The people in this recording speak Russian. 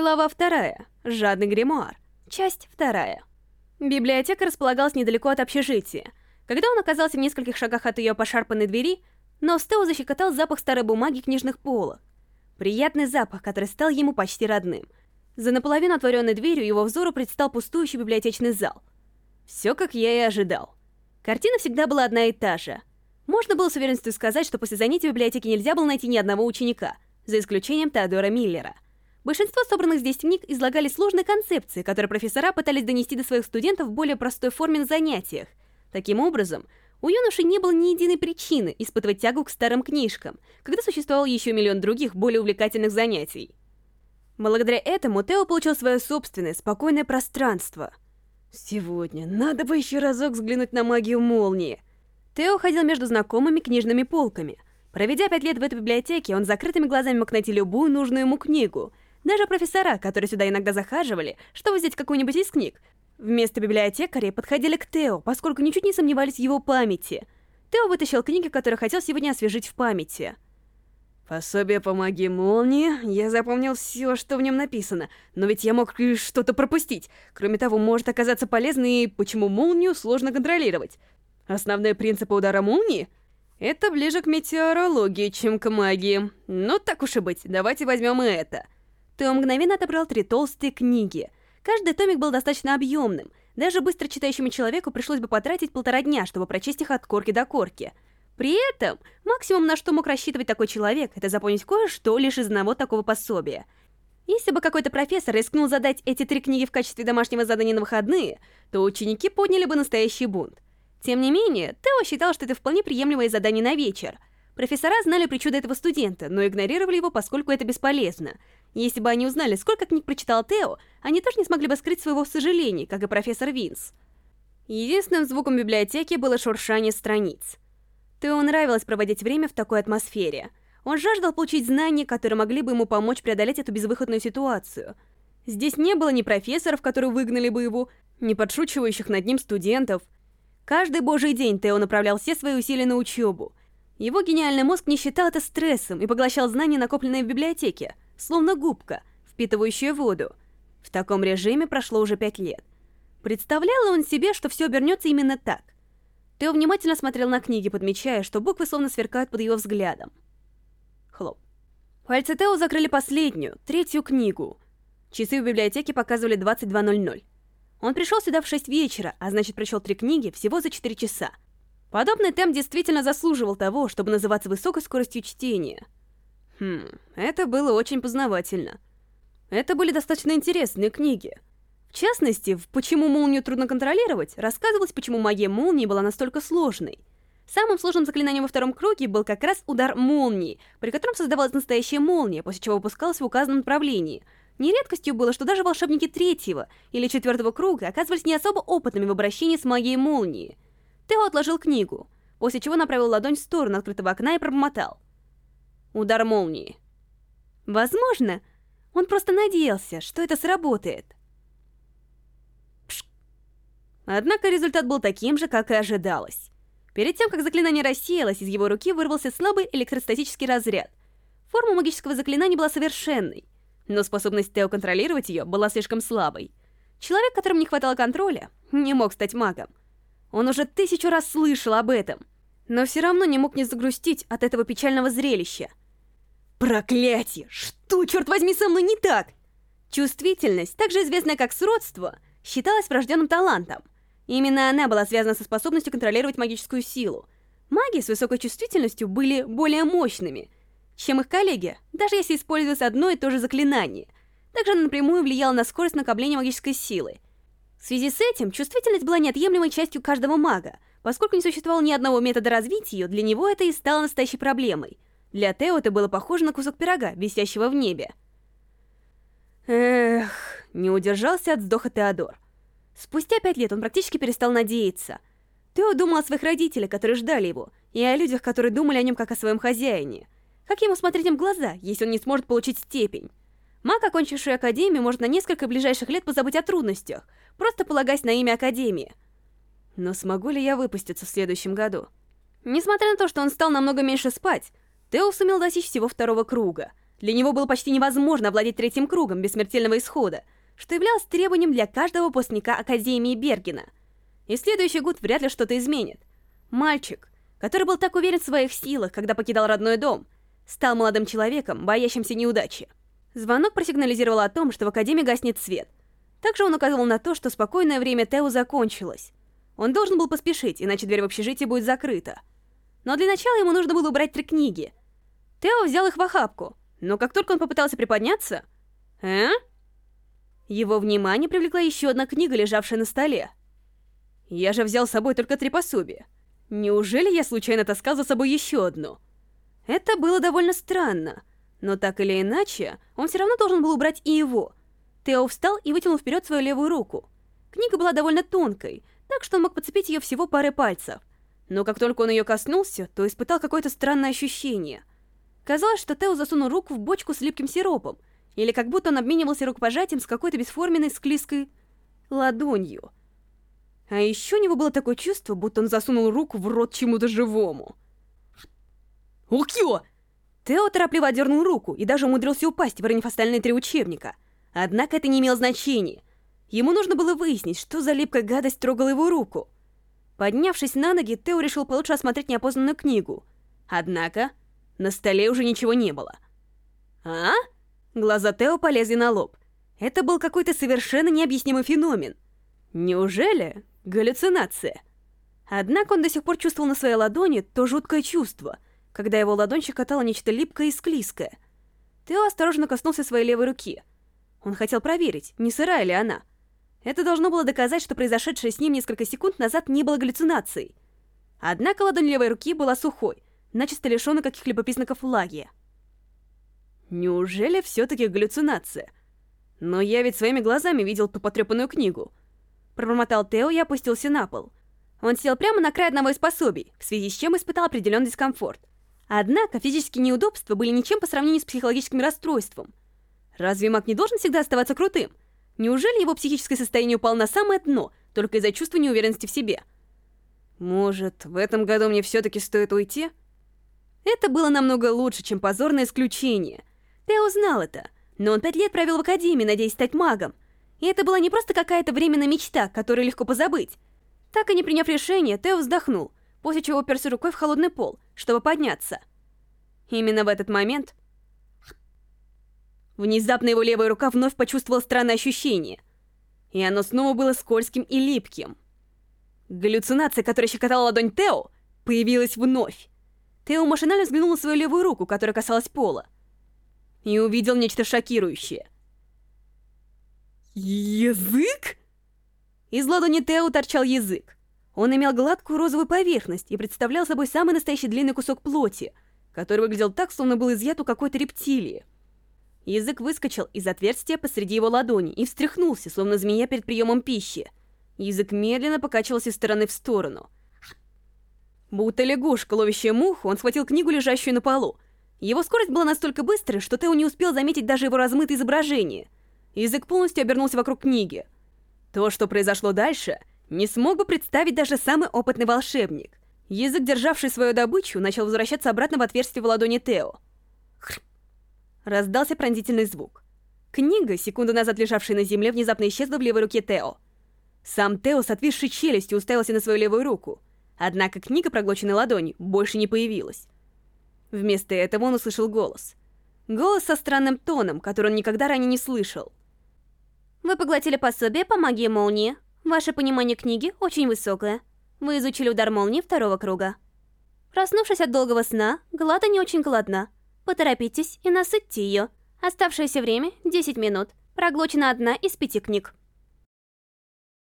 Глава вторая. Жадный гримуар. Часть вторая. Библиотека располагалась недалеко от общежития. Когда он оказался в нескольких шагах от ее пошарпанной двери, но Стео защекотал запах старой бумаги книжных полок. Приятный запах, который стал ему почти родным. За наполовину отворенной дверью его взору предстал пустующий библиотечный зал. Все, как я и ожидал. Картина всегда была одна и та же. Можно было с уверенностью сказать, что после занятий в библиотеке нельзя было найти ни одного ученика, за исключением Теодора Миллера — Большинство собранных здесь книг излагали сложные концепции, которые профессора пытались донести до своих студентов в более простой форме на занятиях. Таким образом, у юноши не было ни единой причины испытывать тягу к старым книжкам, когда существовал еще миллион других, более увлекательных занятий. Благодаря этому Тео получил свое собственное, спокойное пространство. Сегодня надо бы еще разок взглянуть на магию молнии. Тео ходил между знакомыми книжными полками. Проведя пять лет в этой библиотеке, он закрытыми глазами мог найти любую нужную ему книгу — даже профессора, которые сюда иногда захаживали, чтобы взять какую-нибудь из книг, вместо библиотекаря подходили к Тео, поскольку ничуть не сомневались в его памяти. Тео вытащил книги, которые хотел сегодня освежить в памяти. Пособие по магии молнии. Я запомнил все, что в нем написано, но ведь я мог что-то пропустить. Кроме того, может оказаться полезно и почему молнию сложно контролировать. Основные принципы удара молнии? Это ближе к метеорологии, чем к магии. Ну так уж и быть, давайте возьмем и это. Тео мгновенно отобрал три толстые книги. Каждый томик был достаточно объемным. Даже быстро читающему человеку пришлось бы потратить полтора дня, чтобы прочесть их от корки до корки. При этом, максимум, на что мог рассчитывать такой человек, это запомнить кое-что лишь из одного такого пособия. Если бы какой-то профессор рискнул задать эти три книги в качестве домашнего задания на выходные, то ученики подняли бы настоящий бунт. Тем не менее, Тео считал, что это вполне приемлемое задание на вечер. Профессора знали причуды этого студента, но игнорировали его, поскольку это бесполезно — если бы они узнали, сколько книг прочитал Тео, они тоже не смогли бы скрыть своего сожаления, как и профессор Винс. Единственным звуком библиотеки было шуршание страниц. Тео нравилось проводить время в такой атмосфере. Он жаждал получить знания, которые могли бы ему помочь преодолеть эту безвыходную ситуацию. Здесь не было ни профессоров, которые выгнали бы его, ни подшучивающих над ним студентов. Каждый божий день Тео направлял все свои усилия на учебу. Его гениальный мозг не считал это стрессом и поглощал знания, накопленные в библиотеке словно губка, впитывающая воду. В таком режиме прошло уже пять лет. Представлял он себе, что все обернется именно так. Тео внимательно смотрел на книги, подмечая, что буквы словно сверкают под его взглядом. Хлоп. Пальцы Тео закрыли последнюю, третью книгу. Часы в библиотеке показывали 22.00. Он пришел сюда в 6 вечера, а значит прочел три книги всего за 4 часа. Подобный темп действительно заслуживал того, чтобы называться высокой скоростью чтения — Хм, это было очень познавательно. Это были достаточно интересные книги. В частности, в «Почему молнию трудно контролировать» рассказывалось, почему магия молнии была настолько сложной. Самым сложным заклинанием во втором круге был как раз удар молнии, при котором создавалась настоящая молния, после чего выпускалась в указанном направлении. Нередкостью было, что даже волшебники третьего или четвертого круга оказывались не особо опытными в обращении с магией молнии. Тео отложил книгу, после чего направил ладонь в сторону открытого окна и пробормотал. Удар молнии. Возможно, он просто надеялся, что это сработает. Пшк. Однако результат был таким же, как и ожидалось. Перед тем, как заклинание рассеялось, из его руки вырвался слабый электростатический разряд. Форма магического заклинания была совершенной, но способность Тео контролировать ее была слишком слабой. Человек, которому не хватало контроля, не мог стать магом. Он уже тысячу раз слышал об этом — но все равно не мог не загрустить от этого печального зрелища. Проклятие! Что, черт возьми, со мной не так? Чувствительность, также известная как сродство, считалась врожденным талантом. Именно она была связана со способностью контролировать магическую силу. Маги с высокой чувствительностью были более мощными, чем их коллеги, даже если использовалось одно и то же заклинание. Также она напрямую влияла на скорость накопления магической силы. В связи с этим, чувствительность была неотъемлемой частью каждого мага, Поскольку не существовало ни одного метода развить ее, для него это и стало настоящей проблемой. Для Тео это было похоже на кусок пирога, висящего в небе. Эх, не удержался от вздоха Теодор. Спустя пять лет он практически перестал надеяться. Тео думал о своих родителях, которые ждали его, и о людях, которые думали о нем как о своем хозяине. Как ему смотреть им в глаза, если он не сможет получить степень? Маг, окончивший Академию, может на несколько ближайших лет позабыть о трудностях, просто полагаясь на имя Академии. Но смогу ли я выпуститься в следующем году? Несмотря на то, что он стал намного меньше спать, Тео сумел достичь всего второго круга. Для него было почти невозможно овладеть третьим кругом бессмертельного исхода, что являлось требованием для каждого выпускника Академии Бергена. И следующий год вряд ли что-то изменит. Мальчик, который был так уверен в своих силах, когда покидал родной дом, стал молодым человеком, боящимся неудачи. Звонок просигнализировал о том, что в Академии гаснет свет. Также он указывал на то, что спокойное время Тео закончилось. Он должен был поспешить, иначе дверь в общежитие будет закрыта. Но для начала ему нужно было убрать три книги. Тео взял их в охапку, но как только он попытался приподняться... «Э?» Его внимание привлекла еще одна книга, лежавшая на столе. Я же взял с собой только три пособия. Неужели я случайно таскал за собой еще одну? Это было довольно странно, но так или иначе, он все равно должен был убрать и его. Тео встал и вытянул вперед свою левую руку. Книга была довольно тонкой, так что он мог подцепить ее всего парой пальцев. Но как только он ее коснулся, то испытал какое-то странное ощущение. Казалось, что Тео засунул руку в бочку с липким сиропом, или как будто он обменивался рукопожатием с какой-то бесформенной склизкой ладонью. А еще у него было такое чувство, будто он засунул руку в рот чему-то живому. «Укё!» Тео торопливо отдернул руку и даже умудрился упасть, выронив остальные три учебника. Однако это не имело значения. Ему нужно было выяснить, что за липкая гадость трогала его руку. Поднявшись на ноги, Тео решил получше осмотреть неопознанную книгу. Однако, на столе уже ничего не было. «А?» Глаза Тео полезли на лоб. Это был какой-то совершенно необъяснимый феномен. Неужели галлюцинация? Однако он до сих пор чувствовал на своей ладони то жуткое чувство, когда его ладонь щекотала нечто липкое и склизкое. Тео осторожно коснулся своей левой руки. Он хотел проверить, не сырая ли она. Это должно было доказать, что произошедшее с ним несколько секунд назад не было галлюцинацией. Однако ладонь левой руки была сухой, начисто лишённой каких-либо признаков влаги. Неужели все-таки галлюцинация? Но я ведь своими глазами видел ту потрепанную книгу. Пробормотал Тео и опустился на пол. Он сел прямо на край одного из пособий, в связи с чем испытал определенный дискомфорт. Однако физические неудобства были ничем по сравнению с психологическим расстройством. Разве маг не должен всегда оставаться крутым? Неужели его психическое состояние упало на самое дно, только из-за чувства неуверенности в себе? Может, в этом году мне все-таки стоит уйти? Это было намного лучше, чем позорное исключение. Тео знал это, но он пять лет провел в академии, надеясь стать магом. И это была не просто какая-то временная мечта, которую легко позабыть. Так и не приняв решение, Тео вздохнул, после чего уперся рукой в холодный пол, чтобы подняться. Именно в этот момент... Внезапно его левая рука вновь почувствовала странное ощущение. И оно снова было скользким и липким. Галлюцинация, которая щекотала ладонь Тео, появилась вновь. Тео машинально взглянул на свою левую руку, которая касалась пола и увидел нечто шокирующее. Язык? Из ладони Тео торчал язык. Он имел гладкую розовую поверхность и представлял собой самый настоящий длинный кусок плоти, который выглядел так, словно был изъят у какой-то рептилии. Язык выскочил из отверстия посреди его ладони и встряхнулся, словно змея перед приемом пищи. Язык медленно покачивался из стороны в сторону. Будто лягушка, ловящая муху, он схватил книгу, лежащую на полу, его скорость была настолько быстрой, что Тео не успел заметить даже его размытое изображение. Язык полностью обернулся вокруг книги. То, что произошло дальше, не смог бы представить даже самый опытный волшебник. Язык, державший свою добычу, начал возвращаться обратно в отверстие в ладони Тео. Хр. Раздался пронзительный звук. Книга, секунду назад лежавшая на земле, внезапно исчезла в левой руке Тео. Сам Тео с отвисшей челюстью уставился на свою левую руку. Однако книга, проглоченной ладони, больше не появилась. Вместо этого он услышал голос. Голос со странным тоном, который он никогда ранее не слышал. Вы поглотили пособие по магии молнии. Ваше понимание книги очень высокое. Вы изучили удар молнии второго круга. Проснувшись от долгого сна, Глада не очень голодна. Поторопитесь и насытьте ее. Оставшееся время — 10 минут. Проглочена одна из пяти книг.